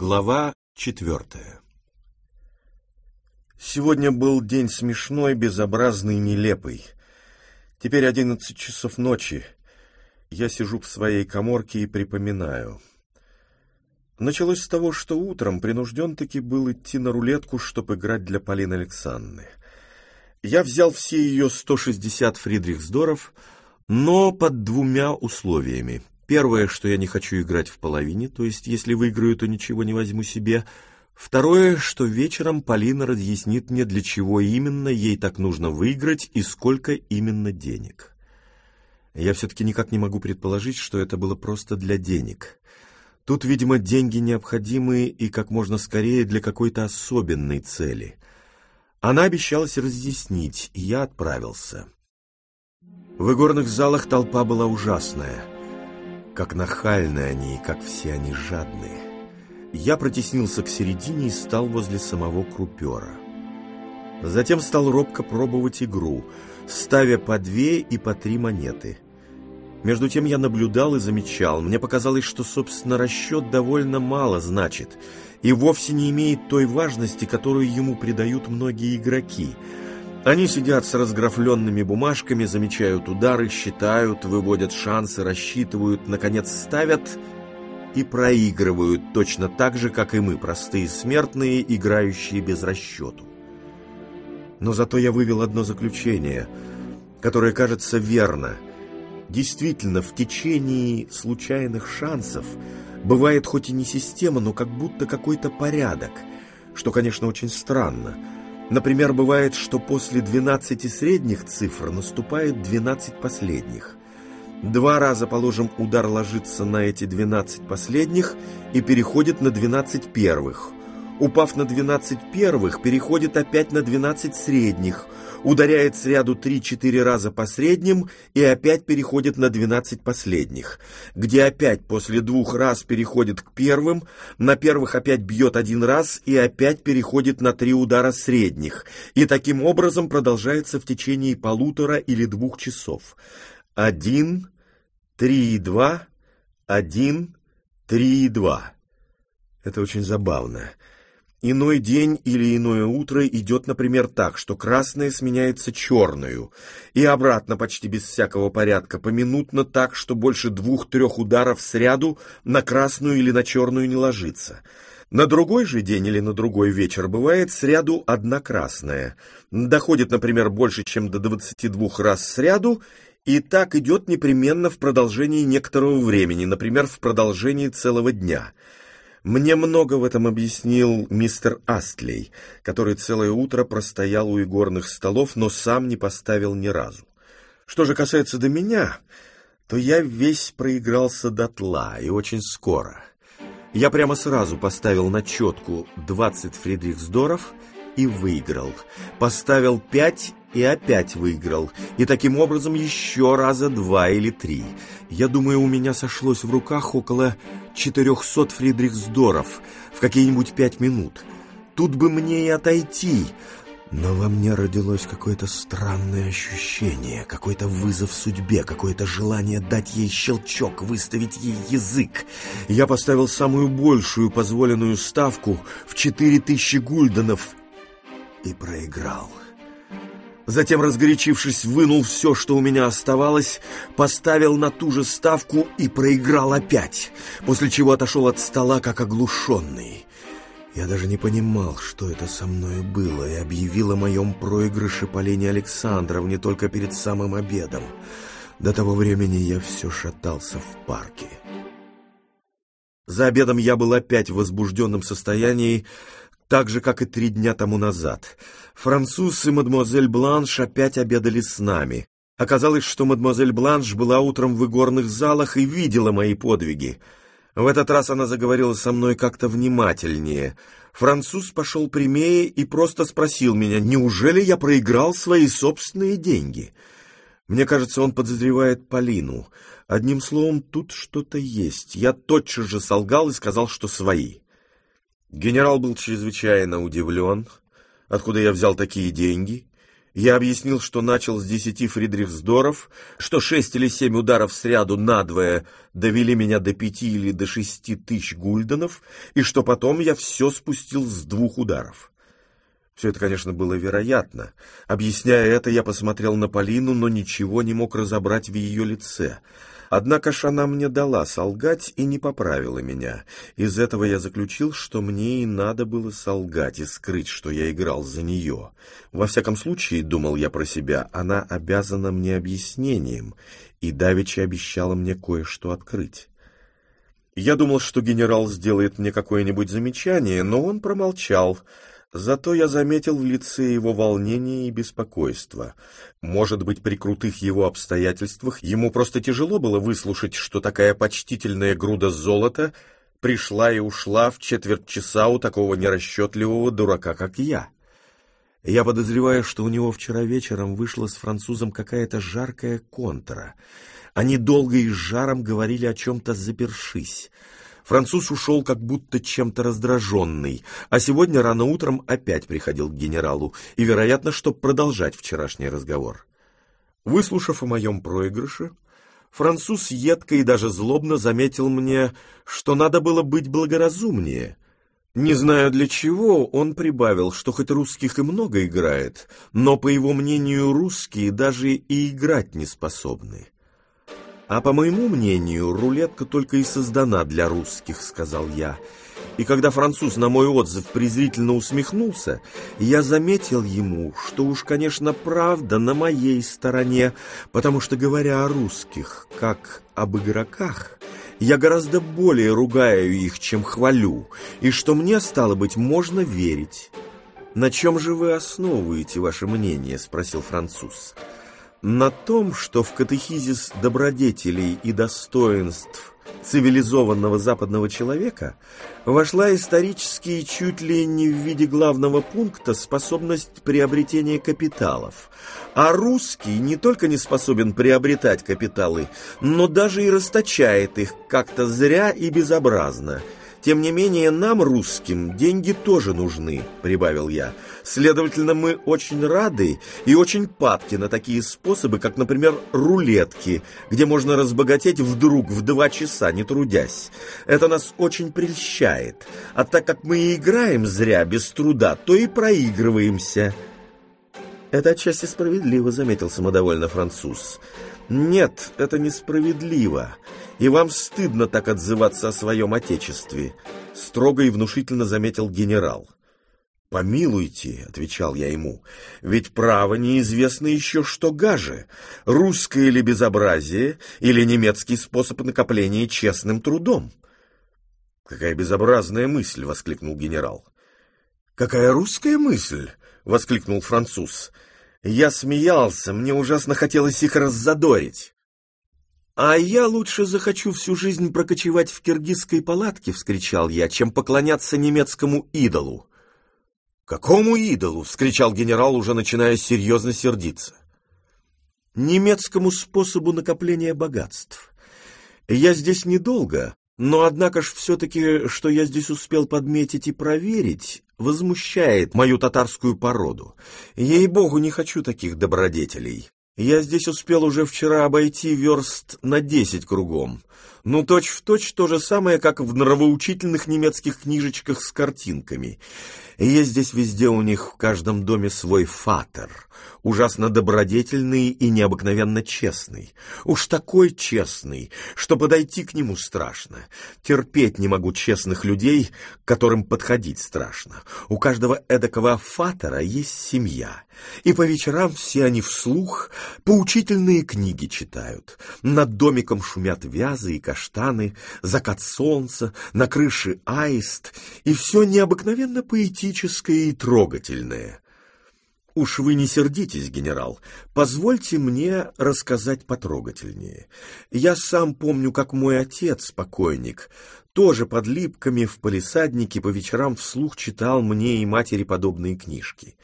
Глава четвертая Сегодня был день смешной, безобразный, нелепый. Теперь одиннадцать часов ночи. Я сижу в своей коморке и припоминаю. Началось с того, что утром принужден-таки был идти на рулетку, чтобы играть для Полины Александры. Я взял все ее 160 фридрихсдоров, но под двумя условиями. Первое, что я не хочу играть в половине, то есть если выиграю, то ничего не возьму себе. Второе, что вечером Полина разъяснит мне, для чего именно ей так нужно выиграть и сколько именно денег. Я все-таки никак не могу предположить, что это было просто для денег. Тут, видимо, деньги необходимые и как можно скорее для какой-то особенной цели. Она обещалась разъяснить, и я отправился. В игорных залах толпа была ужасная. Как нахальны они и как все они жадные. Я протеснился к середине и стал возле самого крупера. Затем стал робко пробовать игру, ставя по две и по три монеты. Между тем я наблюдал и замечал. Мне показалось, что, собственно, расчет довольно мало значит и вовсе не имеет той важности, которую ему придают многие игроки – они сидят с разграфленными бумажками, замечают удары, считают, выводят шансы, рассчитывают, наконец ставят и проигрывают точно так же, как и мы, простые смертные, играющие без расчету. Но зато я вывел одно заключение, которое кажется верно. Действительно, в течение случайных шансов бывает хоть и не система, но как будто какой-то порядок, что, конечно, очень странно – Например, бывает, что после 12 средних цифр наступает 12 последних. Два раза, положим, удар ложится на эти 12 последних и переходит на 12 первых. Упав на 12 первых, переходит опять на 12 средних – ударяет сряду 3-4 раза по средним и опять переходит на 12 последних, где опять после двух раз переходит к первым, на первых опять бьет один раз и опять переходит на три удара средних, и таким образом продолжается в течение полутора или двух часов. Один, три и два, один, три и два. Это очень забавно. Иной день или иное утро идет, например, так, что красное сменяется черную, и обратно почти без всякого порядка, поминутно так, что больше двух-трех ударов сряду на красную или на черную не ложится. На другой же день или на другой вечер бывает сряду одна красная. Доходит, например, больше, чем до 22 раз сряду, и так идет непременно в продолжении некоторого времени, например, в продолжении целого дня – мне много в этом объяснил мистер Астлей, который целое утро простоял у игорных столов, но сам не поставил ни разу. Что же касается до меня, то я весь проигрался дотла и очень скоро. Я прямо сразу поставил на четку 20 фридрихсдоров и выиграл. Поставил 5 и опять выиграл. И таким образом еще раза два или три. Я думаю, у меня сошлось в руках около 400 фридрихсдоров в какие-нибудь пять минут. Тут бы мне и отойти. Но во мне родилось какое-то странное ощущение, какой-то вызов судьбе, какое-то желание дать ей щелчок, выставить ей язык. Я поставил самую большую позволенную ставку в 4000 гульденов и проиграл. Затем, разгорячившись, вынул все, что у меня оставалось, поставил на ту же ставку и проиграл опять, после чего отошел от стола, как оглушенный. Я даже не понимал, что это со мной было, и объявил о моем проигрыше Полине Александровне только перед самым обедом. До того времени я все шатался в парке. За обедом я был опять в возбужденном состоянии, так же, как и три дня тому назад. Француз и мадемуазель Бланш опять обедали с нами. Оказалось, что мадемуазель Бланш была утром в игорных залах и видела мои подвиги. В этот раз она заговорила со мной как-то внимательнее. Француз пошел прямее и просто спросил меня, неужели я проиграл свои собственные деньги? Мне кажется, он подозревает Полину. Одним словом, тут что-то есть. Я тотчас же солгал и сказал, что свои. Генерал был чрезвычайно удивлен, откуда я взял такие деньги, Я объяснил, что начал с десяти фридрихсдоров, что шесть или семь ударов сряду надвое довели меня до пяти или до шести тысяч гульденов, и что потом я все спустил с двух ударов. Все это, конечно, было вероятно. Объясняя это, я посмотрел на Полину, но ничего не мог разобрать в ее лице — Однако ж она мне дала солгать и не поправила меня. Из этого я заключил, что мне и надо было солгать и скрыть, что я играл за нее. Во всяком случае, думал я про себя, она обязана мне объяснением, и Давича обещала мне кое-что открыть. Я думал, что генерал сделает мне какое-нибудь замечание, но он промолчал — Зато я заметил в лице его волнение и беспокойство. Может быть, при крутых его обстоятельствах ему просто тяжело было выслушать, что такая почтительная груда золота пришла и ушла в четверть часа у такого нерасчетливого дурака, как я. Я подозреваю, что у него вчера вечером вышла с французом какая-то жаркая контра. Они долго и с жаром говорили о чем-то запершись. Француз ушел как будто чем-то раздраженный, а сегодня рано утром опять приходил к генералу, и, вероятно, чтобы продолжать вчерашний разговор. Выслушав о моем проигрыше, француз едко и даже злобно заметил мне, что надо было быть благоразумнее. Не знаю для чего, он прибавил, что хоть русских и много играет, но, по его мнению, русские даже и играть не способны. «А по моему мнению, рулетка только и создана для русских», — сказал я. И когда француз на мой отзыв презрительно усмехнулся, я заметил ему, что уж, конечно, правда на моей стороне, потому что, говоря о русских, как об игроках, я гораздо более ругаю их, чем хвалю, и что мне, стало быть, можно верить. «На чем же вы основываете ваше мнение?» — спросил француз. «Француз» на том, что в катехизис добродетелей и достоинств цивилизованного западного человека вошла исторически чуть ли не в виде главного пункта способность приобретения капиталов. А русский не только не способен приобретать капиталы, но даже и расточает их как-то зря и безобразно – тем не менее, нам, русским, деньги тоже нужны, прибавил я. Следовательно, мы очень рады и очень падки на такие способы, как, например, рулетки, где можно разбогатеть вдруг в два часа, не трудясь. Это нас очень прельщает. А так как мы и играем зря, без труда, то и проигрываемся. Это отчасти справедливо, заметил самодовольно француз. Нет, это несправедливо и вам стыдно так отзываться о своем отечестве», — строго и внушительно заметил генерал. «Помилуйте», — отвечал я ему, — «ведь право неизвестно еще что гаже, русское или безобразие, или немецкий способ накопления честным трудом». «Какая безобразная мысль!» — воскликнул генерал. «Какая русская мысль!» — воскликнул француз. Я смеялся, мне ужасно хотелось их раззадорить. «А я лучше захочу всю жизнь прокочевать в киргизской палатке», — вскричал я, «чем поклоняться немецкому идолу». «Какому идолу?» — вскричал генерал, уже начиная серьезно сердиться. «Немецкому способу накопления богатств. Я здесь недолго, но однако ж все-таки, что я здесь успел подметить и проверить, возмущает мою татарскую породу. Ей-богу, не хочу таких добродетелей. Я здесь успел уже вчера обойти верст на десять кругом. Ну, точь-в-точь точь то же самое, как в нравоучительных немецких книжечках с картинками. Есть здесь везде у них в каждом доме свой фатер, ужасно добродетельный и необыкновенно честный. Уж такой честный, что подойти к нему страшно. Терпеть не могу честных людей, к которым подходить страшно. У каждого эдакого фатера есть семья, и по вечерам все они вслух поучительные книги читают. Над домиком шумят вязы и каштаны, закат солнца, на крыше аист, и все необыкновенно поэтическое и трогательное. Уж вы не сердитесь, генерал, позвольте мне рассказать потрогательнее. Я сам помню, как мой отец, покойник, тоже под липками в палисаднике по вечерам вслух читал мне и матери подобные книжки.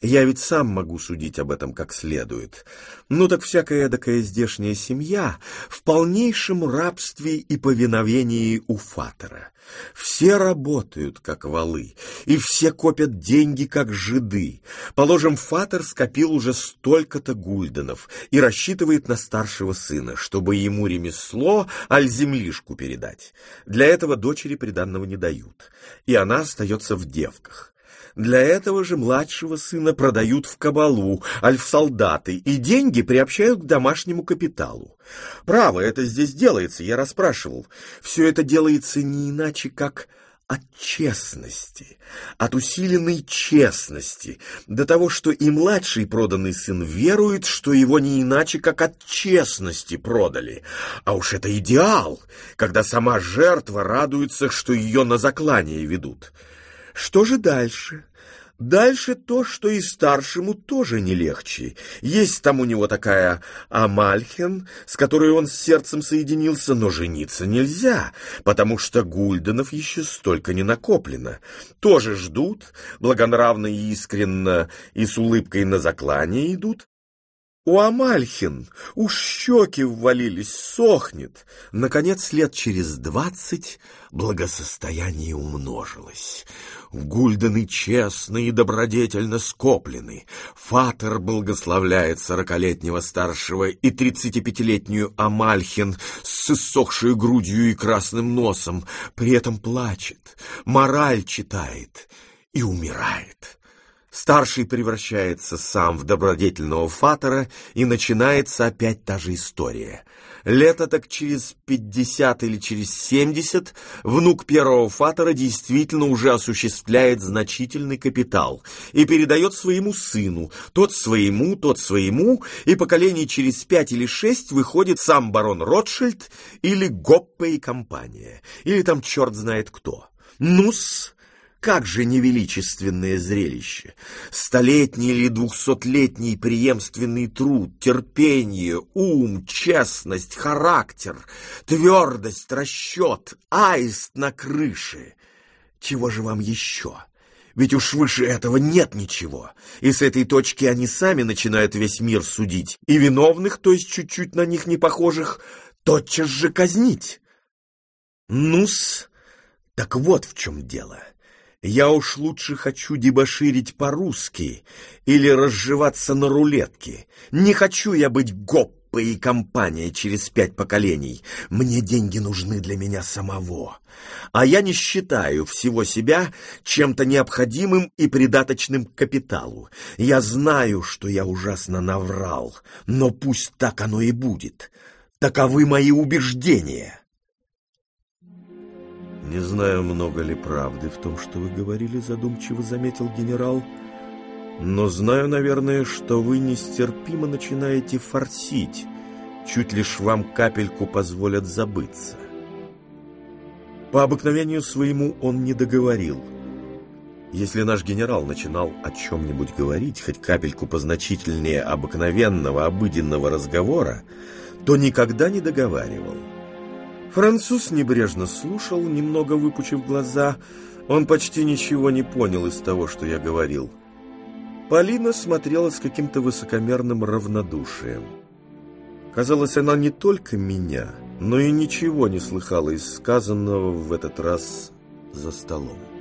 Я ведь сам могу судить об этом как следует. Ну так всякая эдакая здешняя семья в полнейшем рабстве и повиновении у фатера. Все работают, как валы, и все копят деньги, как жиды. Положим, Фатер скопил уже столько-то гульденов и рассчитывает на старшего сына, чтобы ему ремесло, аль землишку передать. Для этого дочери приданного не дают, и она остается в девках. Для этого же младшего сына продают в кабалу, аль в солдаты, и деньги приобщают к домашнему капиталу. Право, это здесь делается, я расспрашивал. Все это делается не иначе, как от честности, от усиленной честности, до того, что и младший проданный сын верует, что его не иначе, как от честности продали. А уж это идеал, когда сама жертва радуется, что ее на заклание ведут. Что же дальше? Дальше то, что и старшему тоже не легче. Есть там у него такая Амальхен, с которой он с сердцем соединился, но жениться нельзя, потому что гульденов еще столько не накоплено. Тоже ждут, благонравно и искренно, и с улыбкой на заклание идут, у Амальхин уж щеки ввалились, сохнет. Наконец, лет через двадцать благосостояние умножилось. Гульдены честно и добродетельно скоплены. Фатер благословляет сорокалетнего старшего и тридцатипятилетнюю Амальхин с иссохшей грудью и красным носом, при этом плачет, мораль читает и умирает. Старший превращается сам в добродетельного фатора, и начинается опять та же история. Лето так через пятьдесят или через семьдесят внук первого фатора действительно уже осуществляет значительный капитал и передает своему сыну, тот своему, тот своему, и поколение через пять или шесть выходит сам барон Ротшильд или Гоппе и компания, или там черт знает кто. Ну-с, как же невеличественное зрелище! Столетний или двухсотлетний преемственный труд, терпение, ум, честность, характер, твердость, расчет, аист на крыше. Чего же вам еще? Ведь уж выше этого нет ничего. И с этой точки они сами начинают весь мир судить. И виновных, то есть чуть-чуть на них не похожих, тотчас же казнить. Ну-с, так вот в чем дело. Я уж лучше хочу дебоширить по-русски или разживаться на рулетке. Не хочу я быть гоппой и компания через пять поколений. Мне деньги нужны для меня самого. А я не считаю всего себя чем-то необходимым и придаточным капиталу. Я знаю, что я ужасно наврал, но пусть так оно и будет. Таковы мои убеждения. «Не знаю, много ли правды в том, что вы говорили», — задумчиво заметил генерал. «Но знаю, наверное, что вы нестерпимо начинаете форсить, чуть лишь вам капельку позволят забыться». По обыкновению своему он не договорил. Если наш генерал начинал о чем-нибудь говорить, хоть капельку позначительнее обыкновенного, обыденного разговора, то никогда не договаривал. Француз небрежно слушал, немного выпучив глаза. Он почти ничего не понял из того, что я говорил. Полина смотрела с каким-то высокомерным равнодушием. Казалось, она не только меня, но и ничего не слыхала из сказанного в этот раз за столом.